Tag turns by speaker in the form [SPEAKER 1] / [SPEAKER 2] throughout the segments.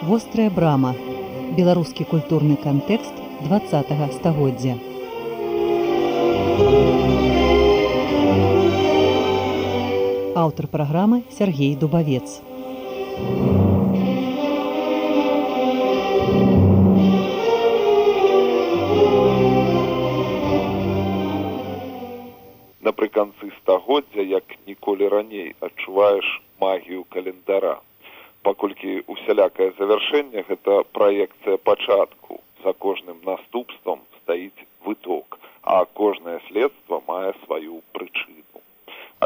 [SPEAKER 1] Вострая брама. Беларускі культурны кантэкст 20 стагоддзя. Аўтар праграмы Сергей Дубавец.
[SPEAKER 2] Напрыканцы стагоддзя, як ніколі раней адчуваеш магію календара. Паколькі усялякае завяршэнне гэта праекцыя пачатку. За кожным наступствам стаіць выток, а кожнае следства мае сваю прычыну.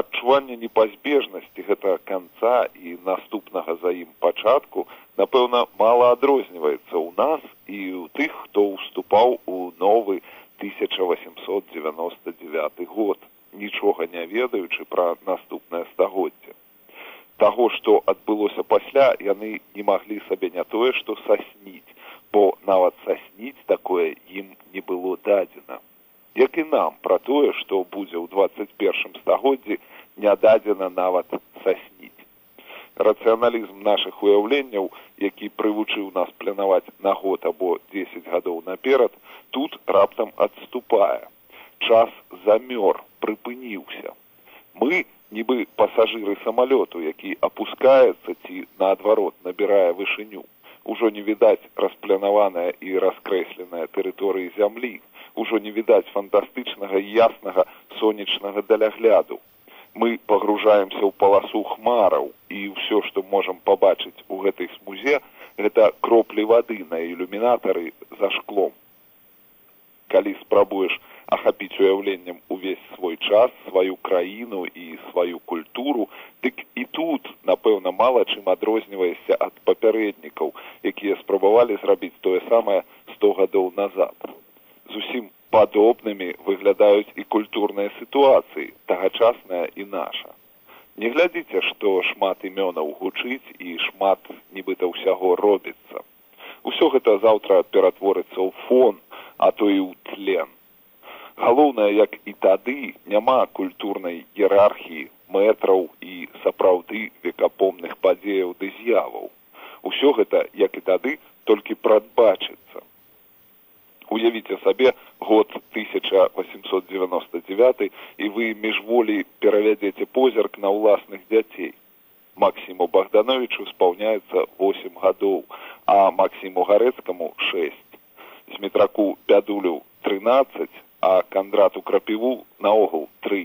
[SPEAKER 2] Адчуванне непазбежнасці гэта канца і наступнага за ім пачатку, напэўна, мала адрозніваецца ў нас і ў тых, хто ўступаў у новы 1899 год нічога не ведаючы пра наступнае стагоддзе. Таго, што адбылося пасля, яны не маглі сабе не тое, што сасніць, бо нават сасніць такое ім не было дадзена. Як і нам пра тое, што будзе ў 21 стагоддзі, не дадзена нават сасніць. Рацыяналізм нашых уяўленняў, які прывучыў нас планаваць на год або 10 гадоў наперад, тут раптам адступае. Час замёр прыпыніўся. Мы нібы пасажыры самалёту, які апускаецца ці наадварот набірае вышыню. Ужо не відаць распланаваная і раскрэсленая тэрыторыі зямлі, ужо не відаць фантастычнага яснага сонечнага далягляду. Мы пагружаемся ў паласу хмараў і ўсё, што можам пабачыць у гэтай смузе, гэта кроплі вады на ілюмінатары за шклом. Калі спрабуеш ахапіць уяўленнем увесь свой час сваю краіну і сваю культуру дык і тут напэўна мала чым адрозніваешся ад папярэднікаў якія спрабавалі зрабіць тое самае сто гадоў назад. Зусім падобнымі выглядаюць і культурныя сітуацыі тагачасная і наша. Не глядзіце што шмат імёнаў гучыць і шмат нібыта ўсяго робіцца. Усё гэта заўтра ператворыцца ў фон а то і ў тлен галоўнае як і тады няма культурнай іерархіі мэтраў і сапраўды векапомных падзеяў ды з'яваў. Усё гэта як і тады толькі прадбачыцца. Уявіце сабе год 1899 і вы міжволі перавядзеце позірк на ўласных дзяцей. Максіму богдановичу спаўняецца 8 гадоў а максіму гарэцкаму 6 зметраку пядулю 13 а кандрату крапіву наогул тры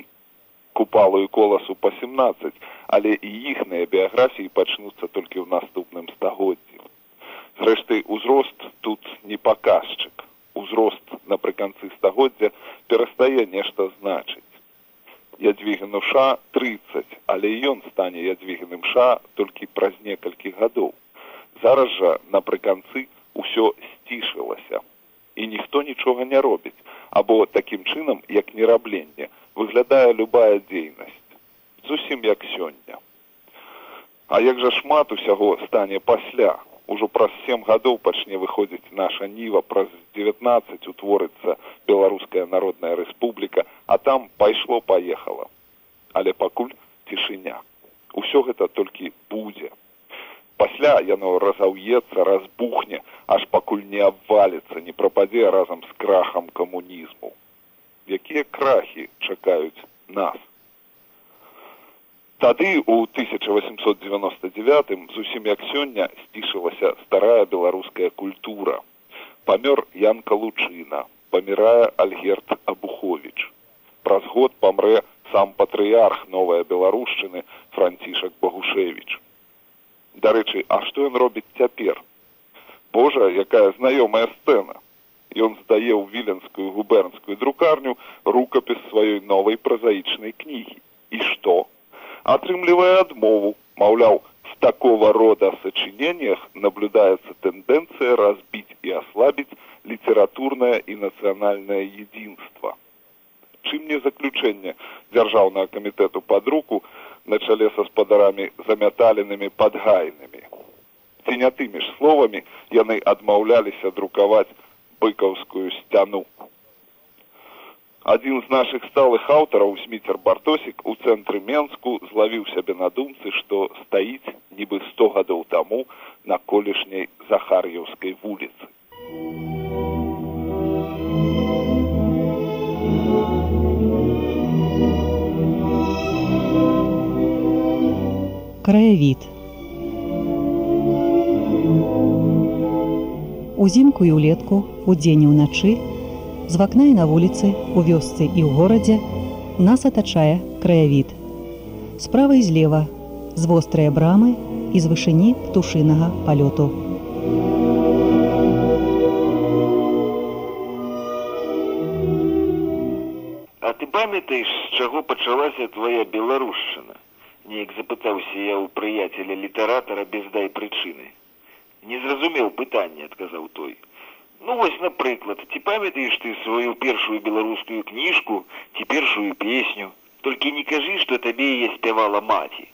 [SPEAKER 2] купалу і коласу па семнадцать але і іхныя біяграфіі пачнуцца толькі ў наступным стагоддзі зрэшты узрост тут не паказчык узрост напрыканцы стагоддзя перастае нешта значыць. Ядвігану ша тридцать але ён стане ядвіганым ша толькі праз некалькі гадоў. Зараз жа напрыканцы ўсё сцішылася і ніхто нічога не робіць або такім чынам як нерабленне выглядае любая дзейнасць зусім як сёння а як жа шмат усяго стане пасля? Ужо праз сем гадоў пачне выходзіць наша ніва праз девятнадцать утворыцца беларуская народная рэспубліка а там пайшло паехала але пакуль цішыня усё гэта толькі будзе пасля яно разаўецца разбухне аж пакуль не абваліцца не прападзе разам з крахам камунізму якія крахі чакаюць нас? Тады у 1899 зусім як сёння сцішылася старая беларуская культура. Памёр янка лучына памірае альгерт абухович праз год памрэ сам патрыярх новая беларушчыны францішак багушевич дарэчы а што ён робіць цяпер? Божа якая знаёмая сцэна. Ён здае ў віленскую губернскую друкарню рукапіс сваёй новай празаічнай кнігі. І што? Атрымлівае адмову. Маўляў в такого рода сочинениях наблюдается тенденция разбить и ослабить литературное и национальное единство. Чым не заключение Державного комитету под руку на чале са спадарамі замяталенымі падгайнымі. Ці не тымі ж словамі яны адмаўляліся друкаваць быкаўскую сцяну. Адзін з нашых сталых аўтараў сміцер бартосік у цэнтры менску злавіў сябе на думцы што стаіць нібы сто гадоў таму на колішняй захар'еўскай вуліцы
[SPEAKER 1] краявід узімку і ўлетку удзень і ўначы З вакна і на вуліцы, у вёсцы і ў горадзе нас атачае краявід. Справа і злева, з вострыя брамы і з вышыні птушынага палёту.
[SPEAKER 3] А ты памятаеш, з чаго пачалася твая беларушчына? Неяк запытаўся я ў прыяцеля літаратара без дай прычыны. Не зразумеў пытанне, адказаў той. Ну вось напрыклад ці памятаеш ты сваю першую беларускую кніжку ці першую песню? Толькі не кажы што табе яе спявала маці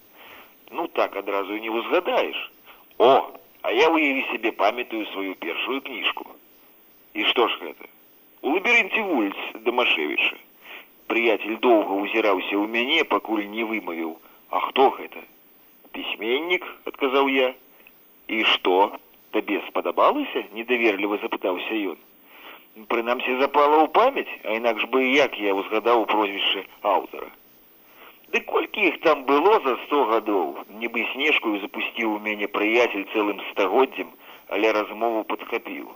[SPEAKER 3] ну так адразу не узгадаеш о а я уяві сябе памятаю сваю першую кніжку і што ж гэта? У лабірынце вуліц дамашевіча прыяцель доўга ўзіраўся ў мяне пакуль не вымавіў а хто гэта пісьменнік адказаў я. І што табе спадабалася недаверліва запытаўся ён прынамсі запала ў памяць а інакш бы як я узгадаў прозвішча аўтара ды колькі іх там было за сто гадоў нібы снежкую запусціў у мяне прыяцель цэлым стагоддзям але размову падхапіў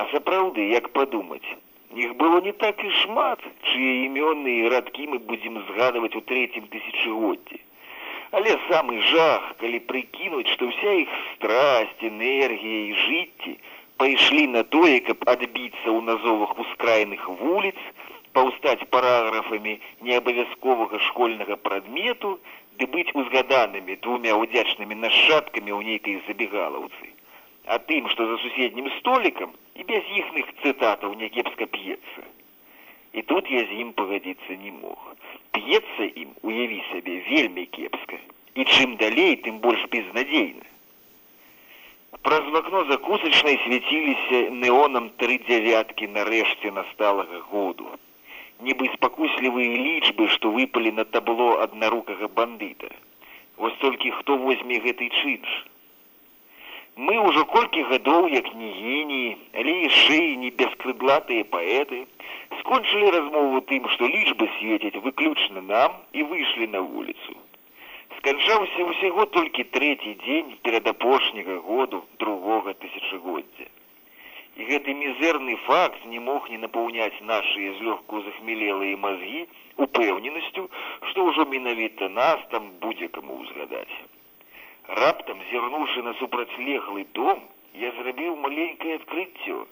[SPEAKER 3] а сапраўды як падумаць іх было не так і шмат чые імёны і радкі мы будзем згадваць у трэцім тысячагоддзі Але самы жах, калі прыкінуць, што вся іх страсть, энергія і жыцці пайшлі на тое, каб адбіцца ў назовах ускрайных вуліц, паўстаць параграфамі неабавязковага школьнага прадмету, ды быць узгаданымі двумя ўдзячнымі нашчадкамі ў нейкай забегалаўцы. А тым, што за суседнім столікам і без іхных цытатаў някепска п'ецца. І тут я з ім пагадзіцца не мог. П'ецца ім, уяві сабе вельмі кепска. І чым далей, тым больш безнадзейна. Праз вакно закусачнай свяціліся неонам тры дзявяткі нарэшце насталага году. Нібы спакуслівыя лічбы, што выпалі на табло аднарукага бандыта. Вось толькі хто возьме гэты чынш. Мы ўжо колькі гадоў як геніі, але яшчэ і не бескрыдлатыя паэты, скончылі размову тым, што лічбы свецяць выключна нам і выйшлі на вуліцу. Сканчаўся ўсяго толькі трэці дзень перад апошняга году другога тысячагоддзя. І гэты мізэрны факт не мог не напаўняць нашыя злёгку захмелелыя мазгі упэўненасцю, што ўжо менавіта нас там будзе каму ўзгадаць. Раптам зірнуўшы на супрацьлеглы дом, я зрабіў маленькае адкрыццё.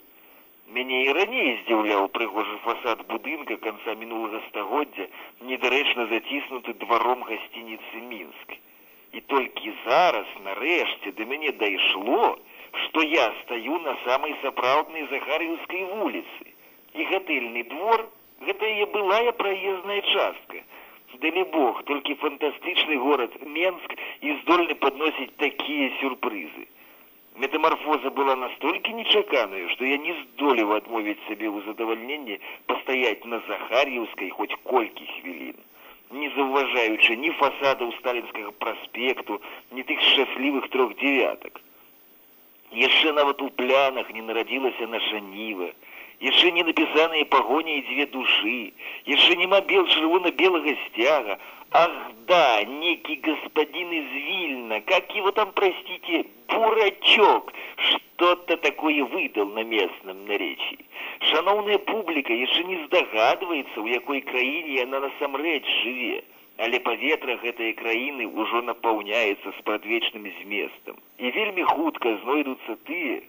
[SPEAKER 3] Мяне і раней здзіўляў прыгожы фасад будынка канца мінулага стагоддзя, недарэчна заціснуты дваром гасцініцы мінск. І толькі зараз нарэшце да мяне дайшло, што я стаю на самай сапраўднай захар'ўскай вуліцы. І гатэльны двор гэта яе былая праезная частка далі бог толькі фантастычны горад менск і здольны падносіць такія сюрпрызы. Метамарфоза была настолькі нечаканая што я не здолеў адмовіць сабе ў задавальненні пастаяць на захар'еўскай хоць колькі хвілін. Не заўважаючы ні фасадаў сталінскага праспекту ні тых шчаслівых трох дзевятак. Яшчэ нават у плянах не нарадзілася наша ніва яшчэ не напісаныя пагоні і дзве душы. Яшчэ няма бел чырвона-белага сцяга. Ах да некі гаспадин из вільна как его там простите бурачок. Что-то такое выдал на местном наречии? Шаноўная публіка яшчэ не здагадваецца у якой краіне яна насамрэч жыве. Але паветра гэтай краіны ўжо напаўняецца спрадвечным зместам. І вельмі хутка знойдуцца тыя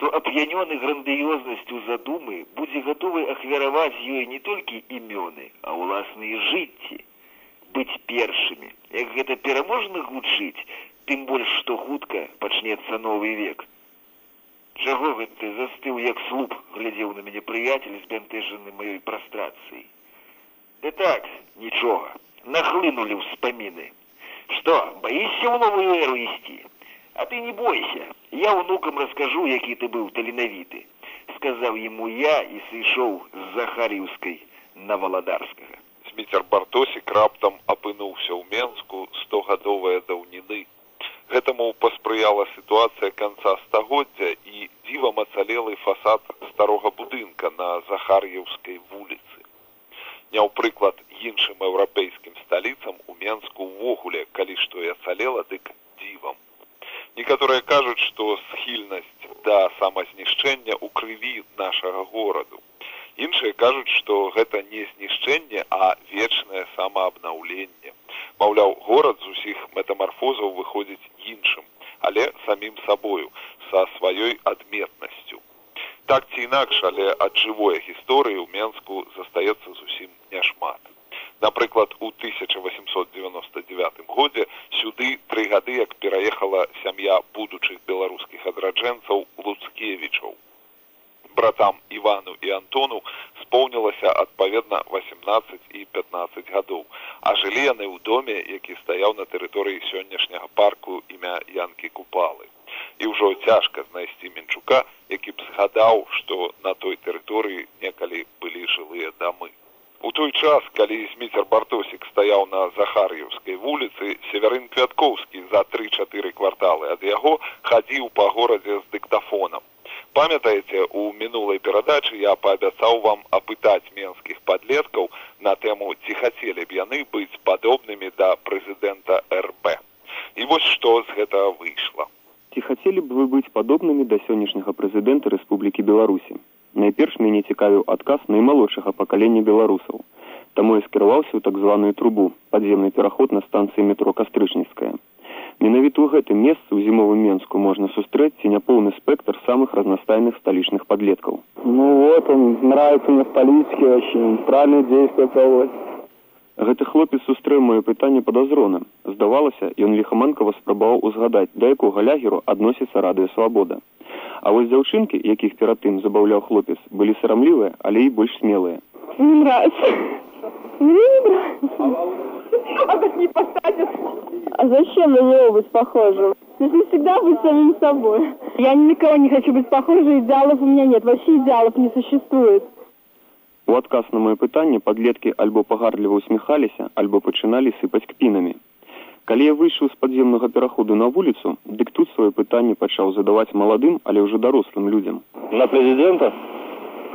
[SPEAKER 3] хто ап'янёны грандыёзнасцю задумы будзе гатовы ахвяраваць ёй не толькі імёны а ўласныя жыцці. Быць першымі. Як гэта пераможна гучыць тым больш што хутка пачнецца новы век. Чаго гэты застыў як слуп глядзеў на мяне прыяцель збянтэжаны маёй прастрацыі да так нічога. Нахлынулі ўспаміны. Што баішся ў новую эру ісці А ты не бойся, я внукам расскажу, які ты быў таленавіты, сказаў ему я і сышоў з Захаріўскай на валадарскага
[SPEAKER 2] Зміцер бартосік раптам апынуўся ў менску стогадовыя даўніны гэтаму паспрыяла сітуацыя канца стагоддзя і дзівам ацалелы фасад старога будынка на захар'еўскай вуліцы не ў прыклад іншым еўрапейскім сталіцам у менску ўвогуле калі што і ацалела дык дзівам некаторыя кажуць што схільнасць да самазнішчэння ў крыві нашага гораду іншыя кажуць што гэта не знішчэнне а вечнае самаабнаўленне маўляў горад з усіх метамарфозаў выходзіць іншым але самім сабою са сваёй адметнасцю. Так ці інакш але ад жывой гісторыі ў менску застаецца зусім няшмат. Напрыклад у 1899 годзе сюды тры гады як пераехала сям'я будучых адраджэнцаў луцкевічаў братам ивану і антону споўнілася адпаведна 18 і 15 гадоў а жылі яны ў доме які стаяў на тэрыторыі сённяшняга парку імя янкі купалы. І ўжо цяжка знайсці мінчука які б згадаў што на той тэрыторыі некалі былі жылыя дамы у той час калі зміцер бартосік стаяў на захар'еўскай вуліцы северын квяткоўскі за тры чатыры кварталы ад яго хадзіў па дыктафонам памятаеце у мінулай перадачы я паабяцаў вам апытаць менскіх падлеткаў на тэму ці хацелі б яны быць падобнымі да прэзідэнта рб і вось што з гэтага выйшла
[SPEAKER 4] Ці хацелі б вы быць падобнымі да сённяшняга прэзідэнта Рэспублікі Беларусі? Найперш мяне цікавіў адказ наймалодшага пакалення беларусаў. Таму я скіраваўся ў так званую трубу падземны пераход на станцыі метро кастрычніцкая. Менавіта ў гэтым месцы ў зімовым менску можна сустрэць ці няпоўны спектр самых разнастайных сталічных падлеткаў.
[SPEAKER 5] Ну вот он нравится мне политике очень правильные действия проводит.
[SPEAKER 4] Гэты хлопец сустрэў маё пытанне падазрона. Здавалася, ён ліхаманкава спрабаваў узгадаць, да якога лягеру адносіцца радыё свабода. А вось дзяўчынкі, якіх перад тым забаўляў хлопец, былі сарамлівыя, але і больш смелыя.
[SPEAKER 6] Не нравится. Мне не нравится. А не посадят. А зачем на него быть похожим? Если всегда быть самим собой. Я ни на кого не хочу быть похожей, идеалов у меня нет. Вообще идеалов не существует.
[SPEAKER 4] У адказ на маё пытанне падлеткі альбо пагарліва усміхаліся, альбо пачыналі сыпаць кпінамі. Калі я выйшаў з падземнага пераходу на вуліцу, дык тут сваё пытанне пачаў задаваць маладым, але ўжо дарослым людзям.
[SPEAKER 5] На президента?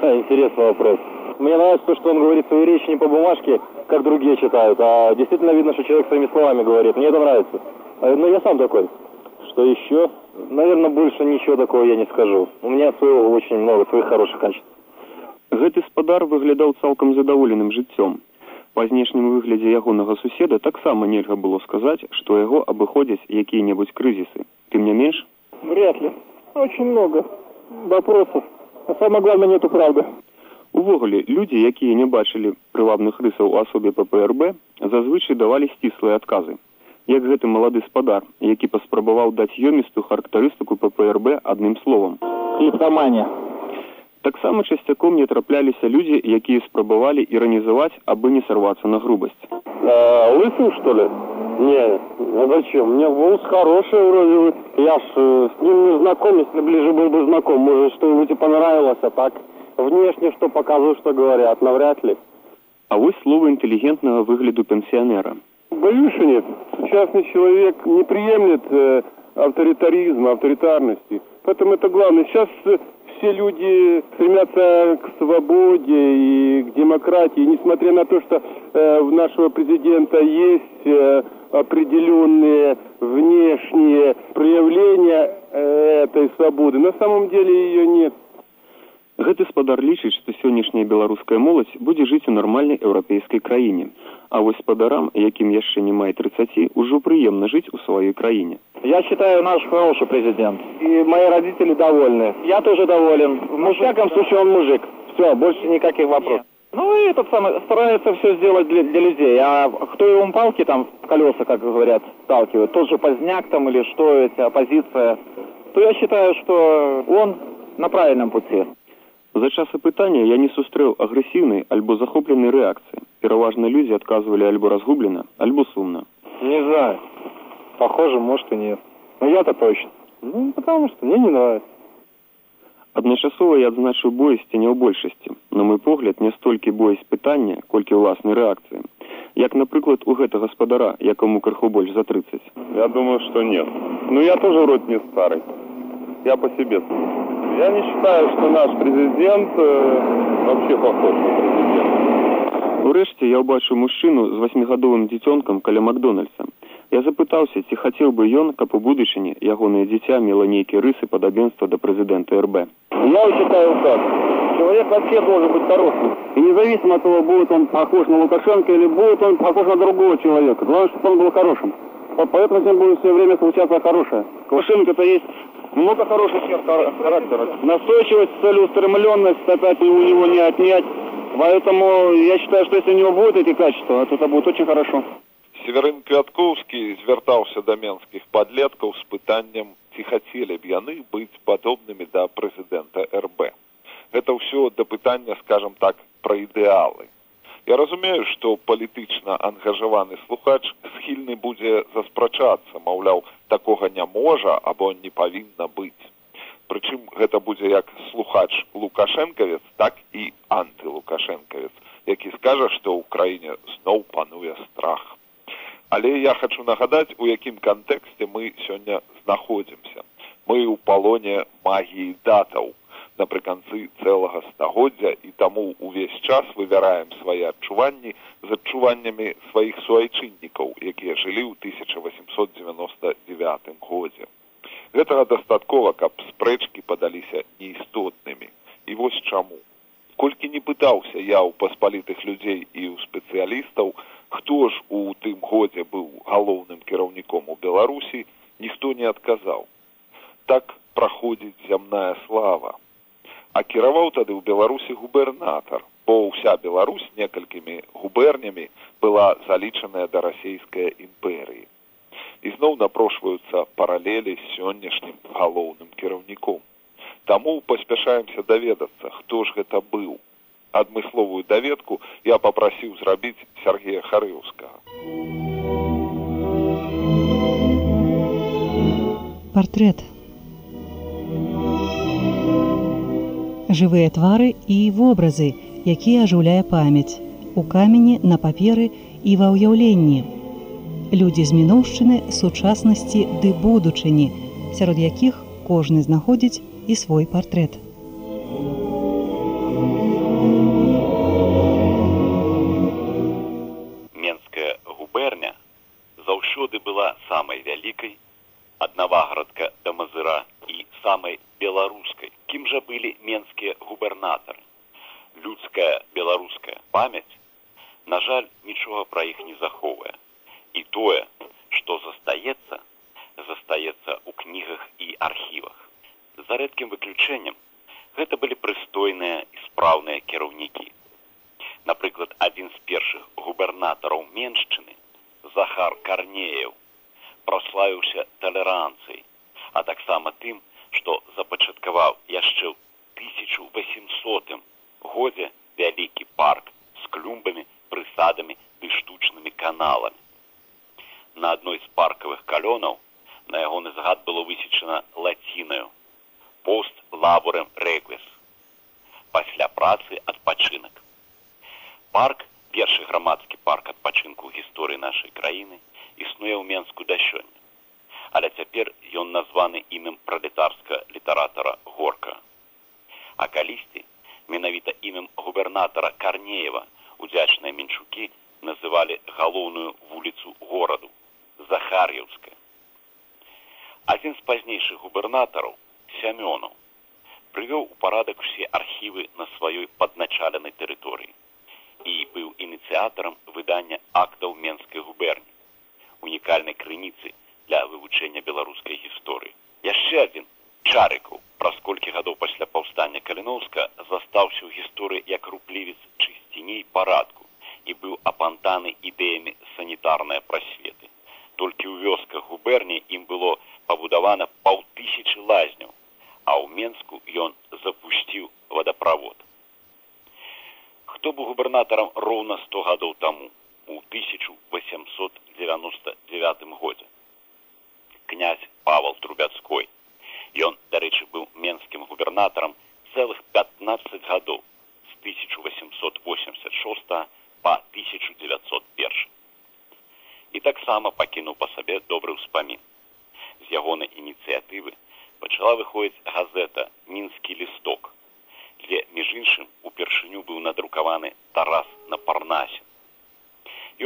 [SPEAKER 5] Ха, интересный вопрос. Мне нравится то, что он говорит свою речь не по бумажке, как другие читают, а действительно видно, что человек своими словами говорит. Мне это нравится. Но ну, я сам такой. Что еще? Наверное, больше ничего такого я не скажу. У меня своего очень много, своих хороших качеств.
[SPEAKER 4] Гэты спадар выглядаў цалкам задаволеным жыццём. Па знешнім выглядзе ягонага суседа таксама нельга было сказаць, што яго абыходзяць якія-небудзь крызісы. Тым не менш?
[SPEAKER 5] Вряд ли. Очень много вопросов. А самое главное, нету правды.
[SPEAKER 4] Увогуле, людзі, якія не бачылі прывабных рысаў у асобе ППРБ, зазвычай давалі сціслыя адказы. Як гэты малады спадар, які паспрабаваў даць ёмістую характарыстыку ППРБ адным словам.
[SPEAKER 5] Кліптаманія
[SPEAKER 4] таксама часцяком не трапляліся людзі якія спрабавалі іранізаваць абы не сарвацца на грубасць.
[SPEAKER 5] Лысым что ли? Не а зачем? Мне волос хороший вроде бы. Я ж э, с ним не знаком если ближе был бы знаком. Может что-нибудь и понравилось а так внешне что показываю что говорят? Навряд ли.
[SPEAKER 4] А вось слова интеллигентного выгляду пенсионера.
[SPEAKER 5] Боюсь нет. Сучасный человек не приемлет э, авторитаризма авторитарности. Поэтому это главное. Сейчас э, все люди стремятся к свободе и к демократии, несмотря на то, что э, у нашего президента есть э, определенные внешние проявления э, этой свободы, на самом деле ее нет.
[SPEAKER 4] Гэты спадар лічыць, што сённяшняя беларуская моладзь будзе жыць у нармальнай еўрапейскай краіне. А вось спадарам, якім яшчэ не мае 30, ужо прыемна жыць у сваёй краіне.
[SPEAKER 5] Я считаю наш хороший президент. И мои родители довольны. Я тоже доволен. В всяком случае он мужик. Все, больше никаких вопросов. Ну и этот самый старается все сделать для, для людей. А кто его палки там в колеса, как говорят, сталкивает, тот же поздняк там или что, эти оппозиция, то я считаю, что он на правильном пути.
[SPEAKER 4] За час апытання я не сустрэў агрэсіўнай альбо захопленай рэакцыі. Пераважна людзі адказвалі альбо разгублена, альбо сумна.
[SPEAKER 5] Не знаю. Похоже, может и нет. Но я-то точно. Ну, потому что мне не нравится.
[SPEAKER 4] Адначасова я адзначыў боязці не ў большасці. На мой погляд, не столькі боязь пытання, колькі ўласнай рэакцыі. Як, напрыклад, у гэта гаспадара, якому крыху больш за 30.
[SPEAKER 5] Я думаю, что нет. Но я тоже вроде не старый. Я по себе сужу. Я не считаю, что наш президент э, вообще похож на президента.
[SPEAKER 4] Урэшце я ўбачыў мужчыну з васьмігадовым дзіцёнкам каля Макдональдса. Я запытаўся, ці хацеў бы ён, каб у будучыні ягонае дзіця мела нейкія рысы падабенства да прэзідэнта РБ.
[SPEAKER 7] Я считаю так. Человек вообще должен быть хорошим. И независимо от того, будет он похож на Лукашенко или будет он похож на другого человека. Главное, чтобы он был хорошим. Вот Поэтому с ним будет все время случаться хорошее. Лукашенко-то есть много хороших черт хар- характера. Настойчивость, целеустремленность, опять у него не отнять. Поэтому я считаю, что если у него будут эти качества, то это будет очень хорошо.
[SPEAKER 2] Северын Квяткоўскі звяртаўся да менскіх падлеткаў з пытаннем, ці хацелі б яны быць падобнымі да прэзідэнта РБ. Гэта ўсё да пытання, скажем так, пра ідэалы. Я разумею, што палітычна ангажаваны слухач схільны будзе заспрачацца, маўляў, такога не можа або не павінна быць. Прычым гэта будзе як слухач лукашэнкавец, так і антылукашэнкавец, які скажа, што ў краіне зноў пануе страх. Але я хочу нагадаць, у якім кантэксце мы сёння знаходзімся. Мы ў палоне магіі датаў напрыканцы цэлага стагоддзя і таму ўвесь час вывяраем свае адчуванні з адчуваннямі сваіх суайчыннікаў, якія жылі ў 1899 годзе. Гэтага дастаткова, каб спрэчкі падаліся неістотнымі. І вось чаму. Колькі не пытаўся я ў паспалітых людзей і ў спецыялістаў, хто ж у тым годзе быў галоўным кіраўніком у Беларусі, ніхто не адказаў. Так праходзіць зямная слава. А кіраваў тады ў Беларусі губернатар, бо ўся Беларусь некалькімі губернямі была залічаная да расійскай імперыі. І зноў напрошваюцца паралелі з сённяшнім галоўным кіраўніком. Таму паспяшаемся даведацца, хто ж гэта быў. Адмысловую даведку я папрасіў зрабіць Сергея Харыўскага.
[SPEAKER 1] Партрэт. Жывыя твары і вобразы, якія ажыўляе памяць у камені, на паперы і ва ўяўленні. Людзі з мінуўшчыны, сучаснасці ды будучыні, сярод якіх кожны знаходзіць і свой партрэт.
[SPEAKER 8] Менская губерня заўсёды была самай вялікай, ад Наваградка да Мазыра і самай беларускай. Кім жа былі менскія губернатары? Людская беларуская памяць, на жаль, нічога пра іх не захоўвае. І тое, што застаецца, застаецца ў кнігах і архівах. За рэдкім выключэннем гэта былі прыстойныя і спраўныя кіраўнікі. Напрыклад, адзін з першых губернатараў меншчыны Захар Карнеев праславіўся талеранцыяй, а таксама тым, што запачаткаваў яшчэ ў 1800 годзе вялікі парк з клюмбамі, прысадамі ды штучнымі каналамі. На адной з паркавых калёнаў на ягоны згад было высечана лацінаю пост лабурем рэгвес пасля працы адпачынак. Парк першы грамадскі парк адпачынку ў гісторыі нашай краіны існуе ў менску да сёння але цяпер ён названы імем пралетарска літаратара горка. А калісьці менавіта імем губернатара карнеева удзячныя менчукі называлі галоўную вуліцу гораду захар'еўская. Адзін з пазнейшых губернатараў сямёнаў прывёў у парадак усе архівы на сваёй падначаленай тэрыторыі і быў ініцыятарам выдання актаў менскай губерні унікальнай крыніцы для вывучэння беларускай гісторыі яшчэ адзін чарыкаў праз колькі гадоў пасля паўстання каліноўска застаўся ў гісторыі як руплівец чысціней парадку і быў апантаны ідэямі санітарнай прасветы толькі ў вёсках губерні ім было пабудавана паўтысячы лазняў а ў менску ён запусціў вадаправод хто быў губернатарам роўна сто гадоў таму у 1899 годзе князь павал трубяцкой. Ён дарэчы быў менскім губернатарам цэлых 15 гадоў з 1886 па 1901 і таксама пакінуў па сабе добры ўспамін з ягонай ініцыятывы пачала выходзіць газета мінскі лісток дзе між іншым упершыню быў надрукаваны тарас на парнасе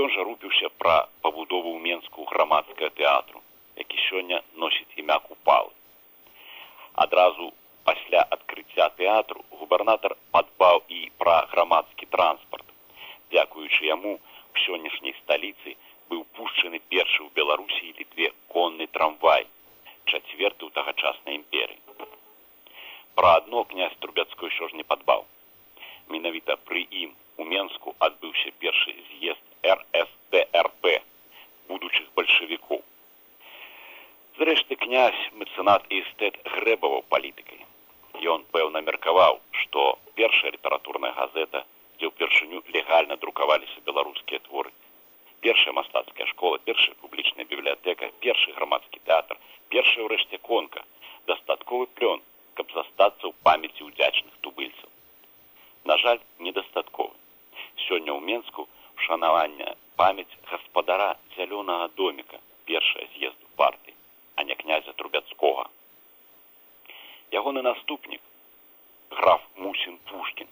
[SPEAKER 8] ён жа рупіўся пра пабудову ў менску грамадскага тэатру які сёння носіць імя купалы. Адразу пасля адкрыцця тэатру губернатар падбаў і пра грамадскі транспарт. Дзякуючы яму в сённяшняй сталіцы быў пушчаны першы ў беларусі літве конны трамвай чацверты ў тагачаснай імперыі. Пра адно князь трубяцкой що ж не падбаў. Менавіта пры ім у менску адбыўся першы з'езд рсдрп будучых бальшавікоў зрэшты князь мецэнат і эстэт грэбаваў палітыкай. Ён пэўна меркаваў што першая літаратурная газета дзе ўпершыню легальна друкаваліся беларускія творы першая мастацкая школа першая публічная бібліятэка першы грамадскі тэатр першая ўрэшце конка дастатковы плён каб застацца ў памяці ўдзячных тубыльцаў. На жаль недастатковы. Сёння ў менску шанавання памяць гаспадара зялёнага доміка першая з'езду партыі а не князя трубяцкога ягоны наступнік граф мусін пушкін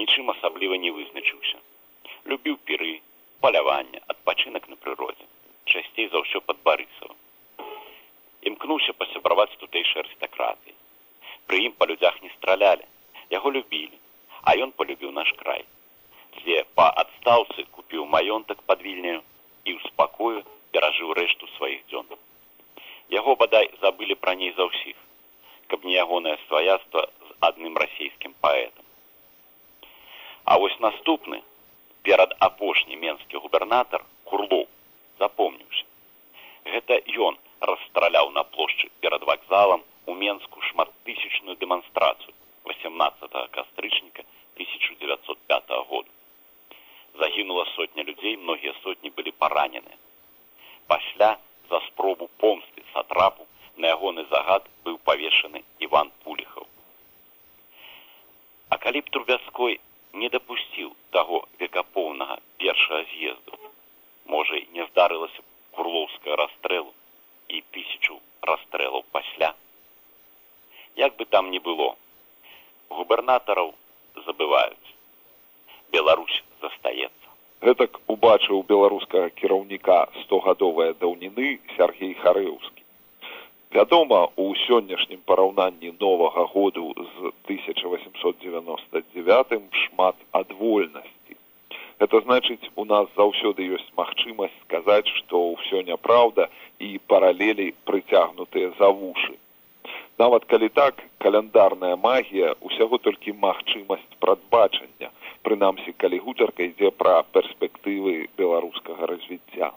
[SPEAKER 8] нічым асабліва не вызначыўся. Любіў піры палявання адпачынак на прыродзе часцей за ўсё пад барысава. Імкнуўся пасябраваць тутэйшай арыстакратыі. Пры ім па людзях не стралялі яго любілі а ён полюбіў наш край. Дзе па адстаўцы купіў маёнтак пад вільню і ў спакою перажыў рэшту сваіх дзён яго бадай забылі пра ней за ўсіх каб не ягонае сваяцтва з адным расійскім паэтам. А вось наступны перад апошні менскі губернатар курлоў запомніўся гэта ён расстраляў на плошчы перад вакзалам у менску шматтысячную дэманстрацыю 18 кастрычніка 1905 году. Загінула сотня людзей многія сотні былі паранены пасля за спробу помсты сатрапу на ягоны загад быў павешаны иван пуліхаў. А калі б трубяской не дапусціў таго векапоўнага першага з'езду. Можа і не здарылася курлоўская расстрэлу і тысячу расстрэлаў пасля. Як бы там не было губернатараў забываюць. Беларусь застаецца
[SPEAKER 2] гэтак убачыў беларускага кіраўніка стогадовая даўніны сергей харэўскі Вядома, у сённяшнім параўнанні новага году з 1899 шмат адвольнасці. Гэта значыць, у нас заўсёды ёсць магчымасць сказаць, што ўсё няпраўда і паралелі прыцягнутыя за вушы. Нават калі так, каляндарная магія ўсяго толькі магчымасць прадбачання, прынамсі, калі гутарка ідзе пра перспектывы беларускага развіцця.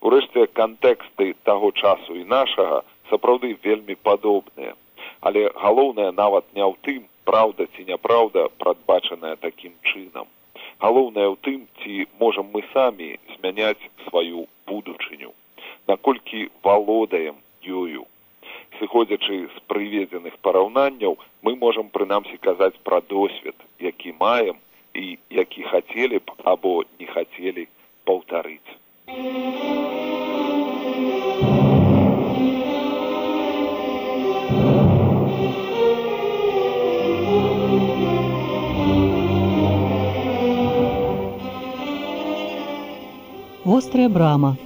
[SPEAKER 2] Урэшце кантэксты таго часу і нашага, сапраўды вельмі падобныя. Але галоўнае нават не ў тым праўда ці няпраўда прадбачаная такім чынам. Галоўнае ў тым ці можам мы самі змяняць сваю будучыню. Наколькі валодаем сыходзячы з прыведзеных параўнанняў мы можам прынамсі казаць пра досвед які маем і які хацелі б або не хацелі паўтарыць.
[SPEAKER 1] Вострая брама